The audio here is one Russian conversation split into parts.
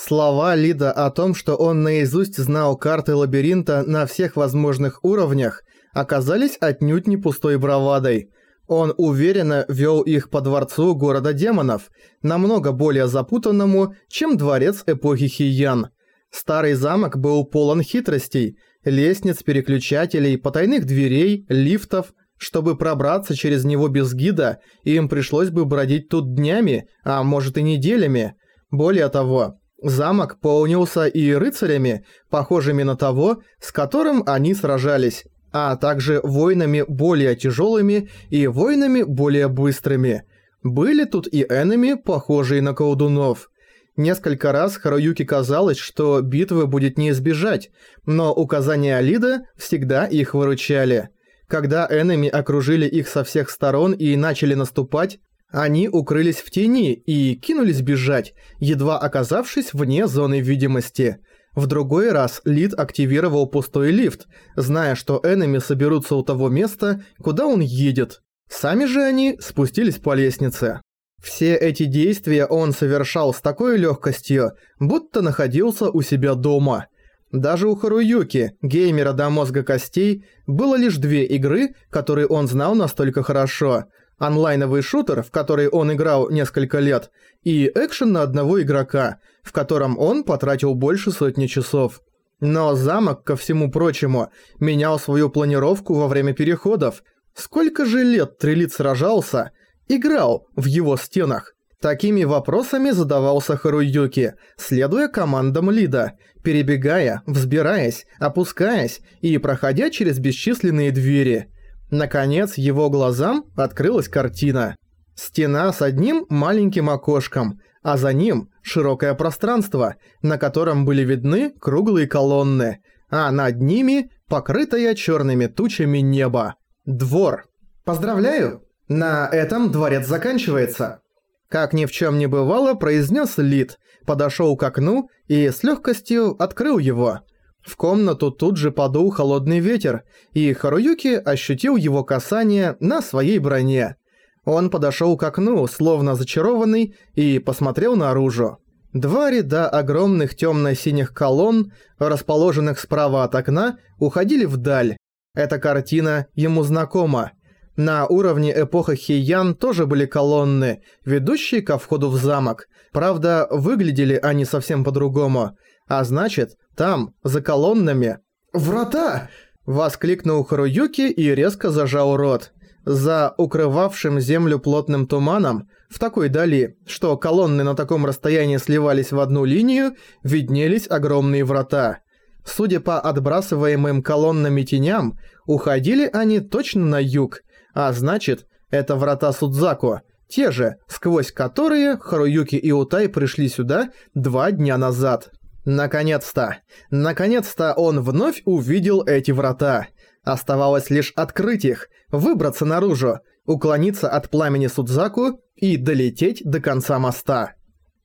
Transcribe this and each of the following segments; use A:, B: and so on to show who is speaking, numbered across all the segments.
A: Слова Лида о том, что он наизусть знал карты лабиринта на всех возможных уровнях, оказались отнюдь не пустой бравадой. Он уверенно вел их по дворцу города демонов, намного более запутанному, чем дворец эпохи Хиян. Старый замок был полон хитростей, лестниц, переключателей, потайных дверей, лифтов. Чтобы пробраться через него без гида, им пришлось бы бродить тут днями, а может и неделями. Более того, Замок полнился и рыцарями, похожими на того, с которым они сражались, а также воинами более тяжелыми и воинами более быстрыми. Были тут и энеми, похожие на колдунов. Несколько раз Харуюке казалось, что битвы будет не избежать, но указания Алида всегда их выручали. Когда энеми окружили их со всех сторон и начали наступать, они укрылись в тени и кинулись бежать, едва оказавшись вне зоны видимости. В другой раз Лид активировал пустой лифт, зная, что энеми соберутся у того места, куда он едет. Сами же они спустились по лестнице. Все эти действия он совершал с такой легкостью, будто находился у себя дома. Даже у Харуюки, геймера до мозга костей, было лишь две игры, которые он знал настолько хорошо – онлайновый шутер, в который он играл несколько лет, и экшен на одного игрока, в котором он потратил больше сотни часов. Но замок, ко всему прочему, менял свою планировку во время переходов. Сколько же лет Трилит сражался, играл в его стенах? Такими вопросами задавался Харуюки, следуя командам Лида, перебегая, взбираясь, опускаясь и проходя через бесчисленные двери – Наконец, его глазам открылась картина. Стена с одним маленьким окошком, а за ним широкое пространство, на котором были видны круглые колонны, а над ними покрытое черными тучами небо. Двор. «Поздравляю! На этом дворец заканчивается!» Как ни в чем не бывало, произнес Лид, подошел к окну и с легкостью открыл его – в комнату тут же подул холодный ветер, и Харуюки ощутил его касание на своей броне. Он подошел к окну, словно зачарованный, и посмотрел наружу. Два ряда огромных темно-синих колонн, расположенных справа от окна, уходили вдаль. Эта картина ему знакома. На уровне эпохи Хейян тоже были колонны, ведущие ко входу в замок. Правда, выглядели они совсем по-другому. А значит, там, за колоннами... «Врата!» – воскликнул Харуюки и резко зажал рот. За укрывавшим землю плотным туманом, в такой дали, что колонны на таком расстоянии сливались в одну линию, виднелись огромные врата. Судя по отбрасываемым колоннами теням, уходили они точно на юг, а значит, это врата Судзаку, те же, сквозь которые Харуюки и Утай пришли сюда два дня назад. Наконец-то! Наконец-то он вновь увидел эти врата. Оставалось лишь открыть их, выбраться наружу, уклониться от пламени Судзаку и долететь до конца моста.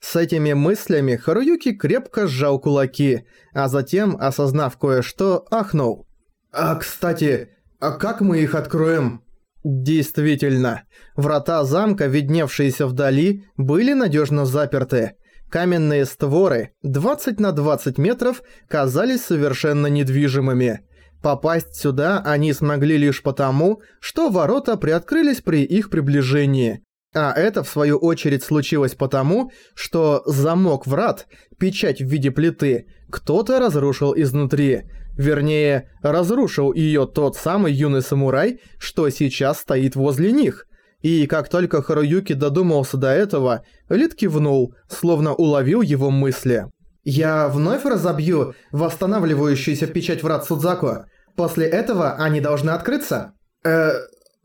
A: С этими мыслями Харуюки крепко сжал кулаки, а затем, осознав кое-что, ахнул. «А, кстати, а как мы их откроем?» Действительно, врата замка, видневшиеся вдали, были надежно заперты, Каменные створы 20 на 20 метров казались совершенно недвижимыми. Попасть сюда они смогли лишь потому, что ворота приоткрылись при их приближении. А это в свою очередь случилось потому, что замок врат, печать в виде плиты, кто-то разрушил изнутри. Вернее, разрушил ее тот самый юный самурай, что сейчас стоит возле них – и как только Харуюки додумался до этого, Лид кивнул, словно уловил его мысли. «Я вновь разобью восстанавливающуюся печать врат Судзаку. После этого они должны открыться?» «Э,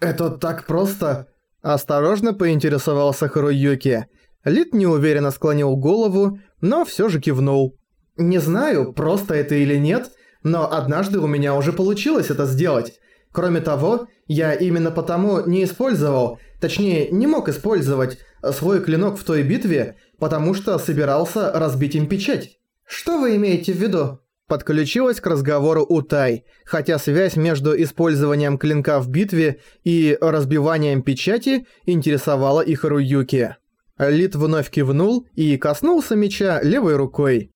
A: это так просто...» Осторожно поинтересовался Харуюки. Лид неуверенно склонил голову, но всё же кивнул. «Не знаю, просто это или нет, но однажды у меня уже получилось это сделать. Кроме того, я именно потому не использовал, точнее, не мог использовать свой клинок в той битве, потому что собирался разбить им печать. Что вы имеете в виду? Подключилась к разговору Утай, хотя связь между использованием клинка в битве и разбиванием печати интересовала их Руюки. Лид вновь кивнул и коснулся меча левой рукой.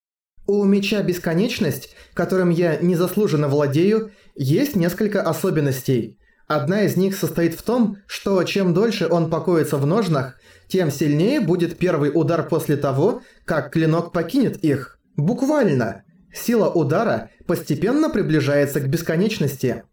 A: У меча Бесконечность, которым я незаслуженно владею, есть несколько особенностей. Одна из них состоит в том, что чем дольше он покоится в ножнах, тем сильнее будет первый удар после того, как клинок покинет их. Буквально. Сила удара постепенно приближается к бесконечности.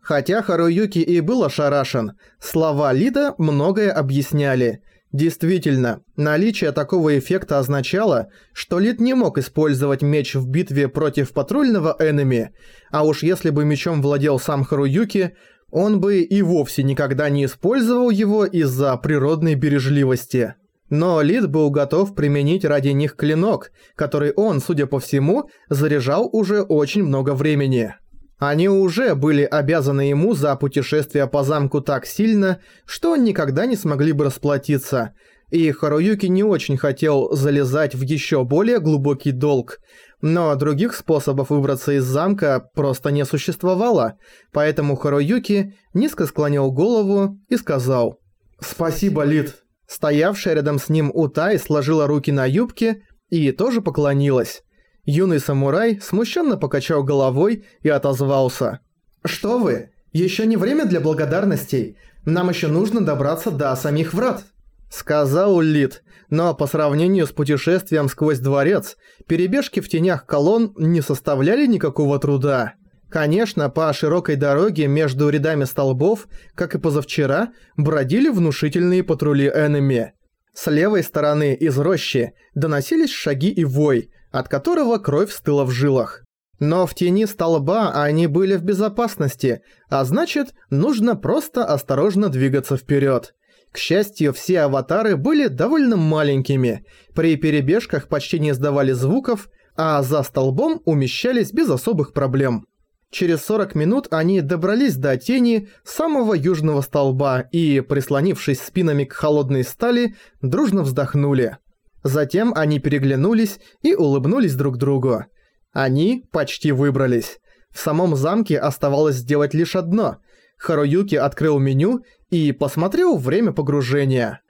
A: Хотя Харуюки и был ошарашен, слова Лида многое объясняли. Действительно, наличие такого эффекта означало, что Лид не мог использовать меч в битве против патрульного энеми, а уж если бы мечом владел сам Харуюки, он бы и вовсе никогда не использовал его из-за природной бережливости. Но Лид был готов применить ради них клинок, который он, судя по всему, заряжал уже очень много времени. Они уже были обязаны ему за путешествие по замку так сильно, что никогда не смогли бы расплатиться, и Харуюки не очень хотел залезать в еще более глубокий долг, но других способов выбраться из замка просто не существовало, поэтому Харуюки низко склонил голову и сказал «Спасибо, Лид». Стоявшая рядом с ним Утай сложила руки на юбке и тоже поклонилась. Юный самурай смущенно покачал головой и отозвался. «Что вы? Еще не время для благодарностей. Нам еще нужно добраться до самих врат». Сказал Лид, но по сравнению с путешествием сквозь дворец, перебежки в тенях колонн не составляли никакого труда. Конечно, по широкой дороге между рядами столбов, как и позавчера, бродили внушительные патрули энеми. С левой стороны из рощи доносились шаги и вой, от которого кровь стыла в жилах. Но в тени столба они были в безопасности, а значит, нужно просто осторожно двигаться вперед. К счастью, все аватары были довольно маленькими, при перебежках почти не издавали звуков, а за столбом умещались без особых проблем. Через 40 минут они добрались до тени самого южного столба и, прислонившись спинами к холодной стали, дружно вздохнули. Затем они переглянулись и улыбнулись друг другу. Они почти выбрались. В самом замке оставалось сделать лишь одно. Харуюки открыл меню и посмотрел время погружения.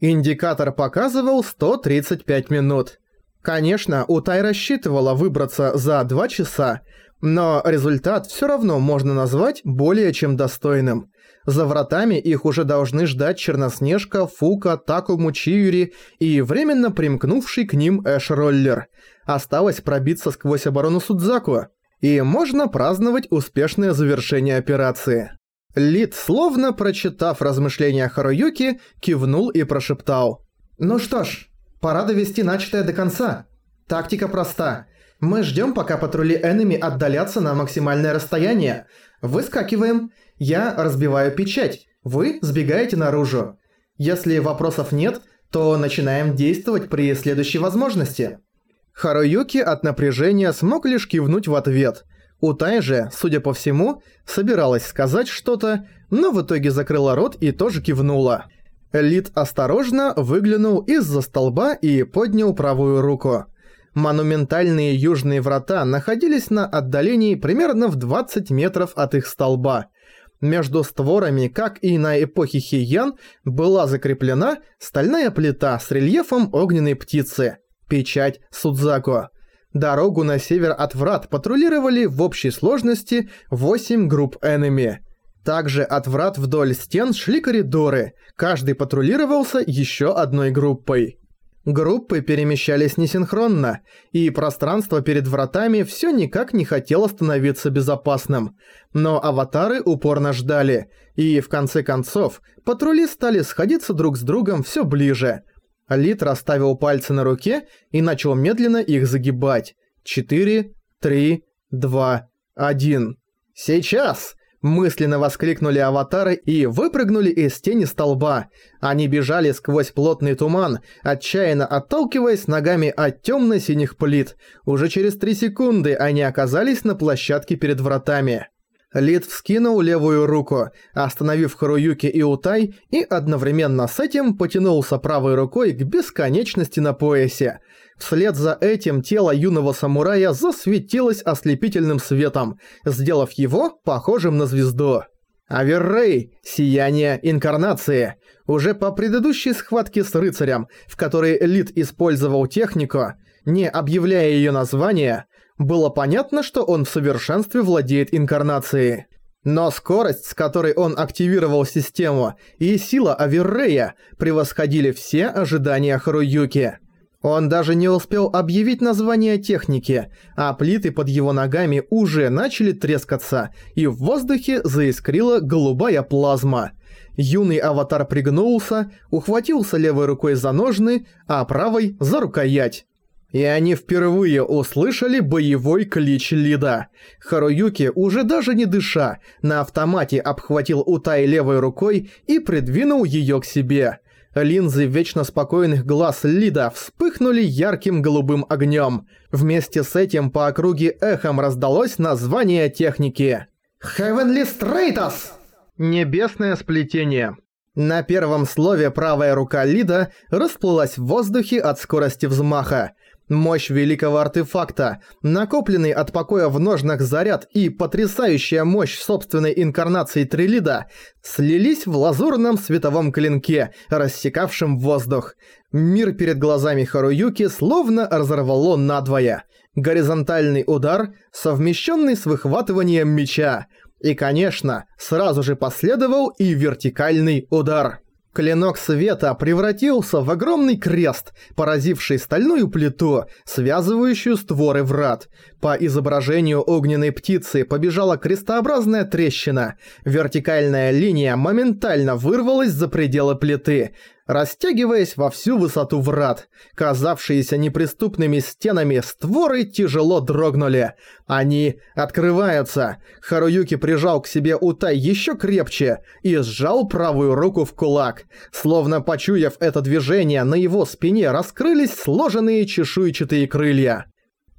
A: Индикатор показывал 135 минут. Конечно, Утай рассчитывала выбраться за 2 часа, но результат все равно можно назвать более чем достойным. За вратами их уже должны ждать Черноснежка, Фука, Такому, Чиюри и временно примкнувший к ним Эш-роллер. Осталось пробиться сквозь оборону Судзаку, и можно праздновать успешное завершение операции. Лид, словно прочитав размышления Харуюки, кивнул и прошептал. «Ну что ж, пора довести начатое до конца. Тактика проста – мы ждем, пока патрули энеми отдалятся на максимальное расстояние. Выскакиваем. Я разбиваю печать. Вы сбегаете наружу. Если вопросов нет, то начинаем действовать при следующей возможности. Харуюки от напряжения смог лишь кивнуть в ответ. Утай же, судя по всему, собиралась сказать что-то, но в итоге закрыла рот и тоже кивнула. Лид осторожно выглянул из-за столба и поднял правую руку. Монументальные южные врата находились на отдалении примерно в 20 метров от их столба. Между створами, как и на эпохе Хиян, была закреплена стальная плита с рельефом огненной птицы. Печать Судзако. Дорогу на север от врат патрулировали в общей сложности 8 групп энеми. Также от врат вдоль стен шли коридоры, каждый патрулировался еще одной группой. Группы перемещались несинхронно, и пространство перед вратами все никак не хотело становиться безопасным. Но аватары упорно ждали, и в конце концов патрули стали сходиться друг с другом все ближе. Лит расставил пальцы на руке и начал медленно их загибать. Четыре, три, два, один. «Сейчас!» Мысленно воскликнули аватары и выпрыгнули из тени столба. Они бежали сквозь плотный туман, отчаянно отталкиваясь ногами от темно-синих плит. Уже через три секунды они оказались на площадке перед вратами. Лид вскинул левую руку, остановив Харуюки и Утай, и одновременно с этим потянулся правой рукой к бесконечности на поясе. Вслед за этим тело юного самурая засветилось ослепительным светом, сделав его похожим на звезду. Аверрей – сияние инкарнации. Уже по предыдущей схватке с рыцарем, в которой Лид использовал технику, не объявляя ее название, было понятно, что он в совершенстве владеет инкарнацией. Но скорость, с которой он активировал систему, и сила Аверрея превосходили все ожидания Харуюки. Он даже не успел объявить название техники, а плиты под его ногами уже начали трескаться, и в воздухе заискрила голубая плазма. Юный аватар пригнулся, ухватился левой рукой за ножны, а правой – за рукоять. И они впервые услышали боевой клич Лида. Харуюки, уже даже не дыша, на автомате обхватил Утай левой рукой и придвинул её к себе. Линзы вечно спокойных глаз Лида вспыхнули ярким голубым огнём. Вместе с этим по округе эхом раздалось название техники. «Heavenly Stratos!» Небесное сплетение. На первом слове правая рука Лида расплылась в воздухе от скорости взмаха. Мощь великого артефакта, накопленный от покоя в ножнах заряд и потрясающая мощь собственной инкарнации Трилида слились в лазурном световом клинке, рассекавшем воздух. Мир перед глазами Харуюки словно разорвало надвое. Горизонтальный удар, совмещенный с выхватыванием меча. И, конечно, сразу же последовал и вертикальный удар. Клинок света превратился в огромный крест, поразивший стальную плиту, связывающую створы врат. По изображению огненной птицы побежала крестообразная трещина. Вертикальная линия моментально вырвалась за пределы плиты, растягиваясь во всю высоту врат. Казавшиеся неприступными стенами створы тяжело дрогнули. Они открываются. Харуюки прижал к себе Утай еще крепче и сжал правую руку в кулак. Словно почуяв это движение, на его спине раскрылись сложенные чешуйчатые крылья.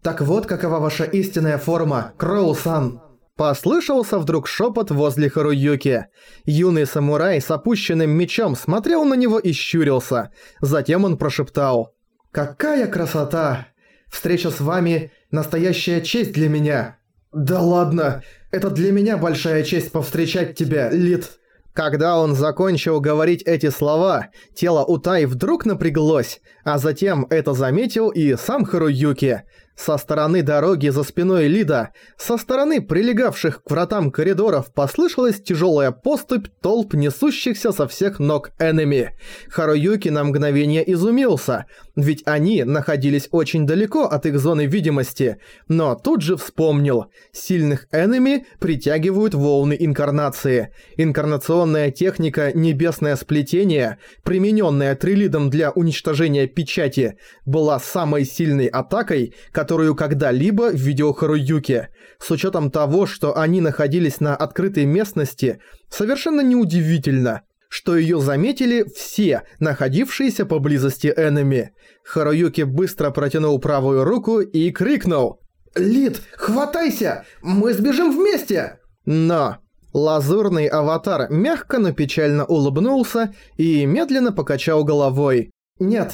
A: «Так вот какова ваша истинная форма, Кроу-сан!» Послышался вдруг шепот возле Харуюки. Юный самурай с опущенным мечом смотрел на него и щурился. Затем он прошептал. «Какая красота! Встреча с вами – настоящая честь для меня!» «Да ладно! Это для меня большая честь повстречать тебя, Лид!» Когда он закончил говорить эти слова, тело Утай вдруг напряглось, а затем это заметил и сам Харуюки. Со стороны дороги за спиной Лида, со стороны прилегавших к вратам коридоров послышалась тяжелая поступь толп несущихся со всех ног энеми. Харуюки на мгновение изумился, ведь они находились очень далеко от их зоны видимости, но тут же вспомнил, сильных энеми притягивают волны инкарнации. Инкарнационная техника «Небесное сплетение», примененная Трилидом для уничтожения печати, была самой сильной атакой, которая которую когда-либо видел Харуюки. С учетом того, что они находились на открытой местности, совершенно неудивительно, что ее заметили все, находившиеся поблизости энеми. Харуюки быстро протянул правую руку и крикнул «Лид, хватайся! Мы сбежим вместе!» Но... Лазурный аватар мягко, но печально улыбнулся и медленно покачал головой. «Нет,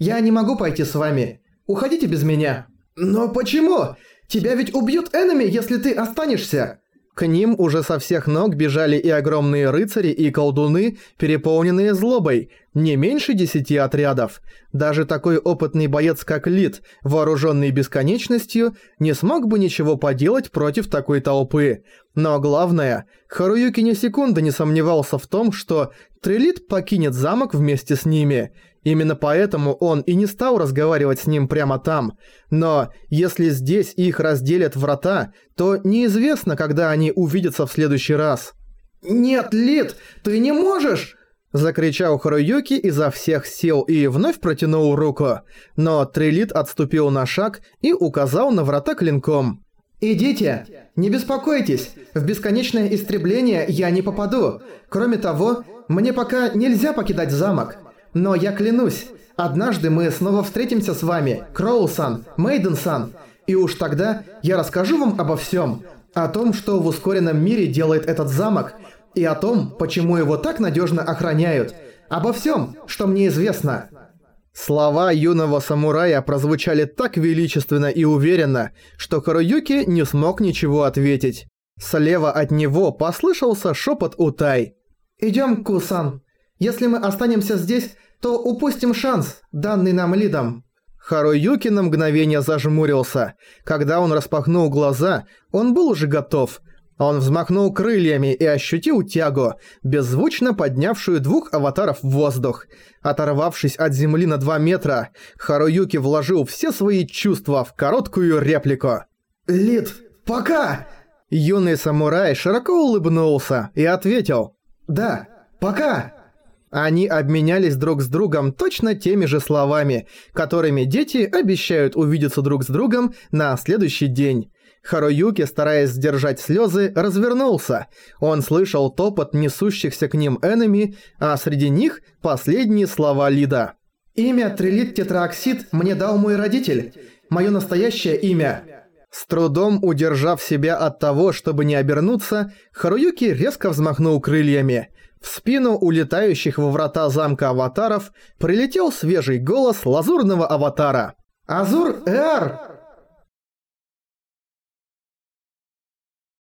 A: я не могу пойти с вами. Уходите без меня». «Но почему? Тебя ведь убьют энеми, если ты останешься!» К ним уже со всех ног бежали и огромные рыцари, и колдуны, переполненные злобой, не меньше десяти отрядов. Даже такой опытный боец, как Лид, вооруженный бесконечностью, не смог бы ничего поделать против такой толпы. Но главное, Харуюки ни секунды не сомневался в том, что Трилит покинет замок вместе с ними. Именно поэтому он и не стал разговаривать с ним прямо там. Но если здесь их разделят врата, то неизвестно, когда они увидятся в следующий раз. «Нет, Лид, ты не можешь!» Закричал Харуюки изо всех сил и вновь протянул руку. Но Трилит отступил на шаг и указал на врата клинком. «Идите! Не беспокойтесь! В бесконечное истребление я не попаду. Кроме того, мне пока нельзя покидать замок. Но я клянусь, однажды мы снова встретимся с вами, Кроусан, Мейден-сан, и уж тогда я расскажу вам обо всем, о том, что в ускоренном мире делает этот замок, и о том, почему его так надежно охраняют, обо всем, что мне известно». Слова юного самурая прозвучали так величественно и уверенно, что Харуюки не смог ничего ответить. Слева от него послышался шепот Утай.
B: «Идём, Кусан. Если мы останемся здесь, то упустим шанс, данный нам Лидом».
A: Харуюки на мгновение зажмурился. Когда он распахнул глаза, он был уже готов. Он взмахнул крыльями и ощутил тягу, беззвучно поднявшую двух аватаров в воздух. Оторвавшись от земли на два метра, Харуюки вложил все свои чувства в короткую реплику.
B: «Лид, пока!»
A: Юный самурай широко улыбнулся и ответил
B: «Да, пока!»
A: Они обменялись друг с другом точно теми же словами, которыми дети обещают увидеться друг с другом на следующий день. Харуюки, стараясь сдержать слезы, развернулся. Он слышал топот несущихся к ним энеми, а среди них последние слова Лида.
B: «Имя Трилит Тетраоксид мне дал мой родитель. Мое настоящее имя...»
A: С трудом удержав себя от того, чтобы не обернуться, Харуюки резко взмахнул крыльями. В спину улетающих во врата замка аватаров прилетел свежий голос лазурного аватара.
B: «Азур Эр!»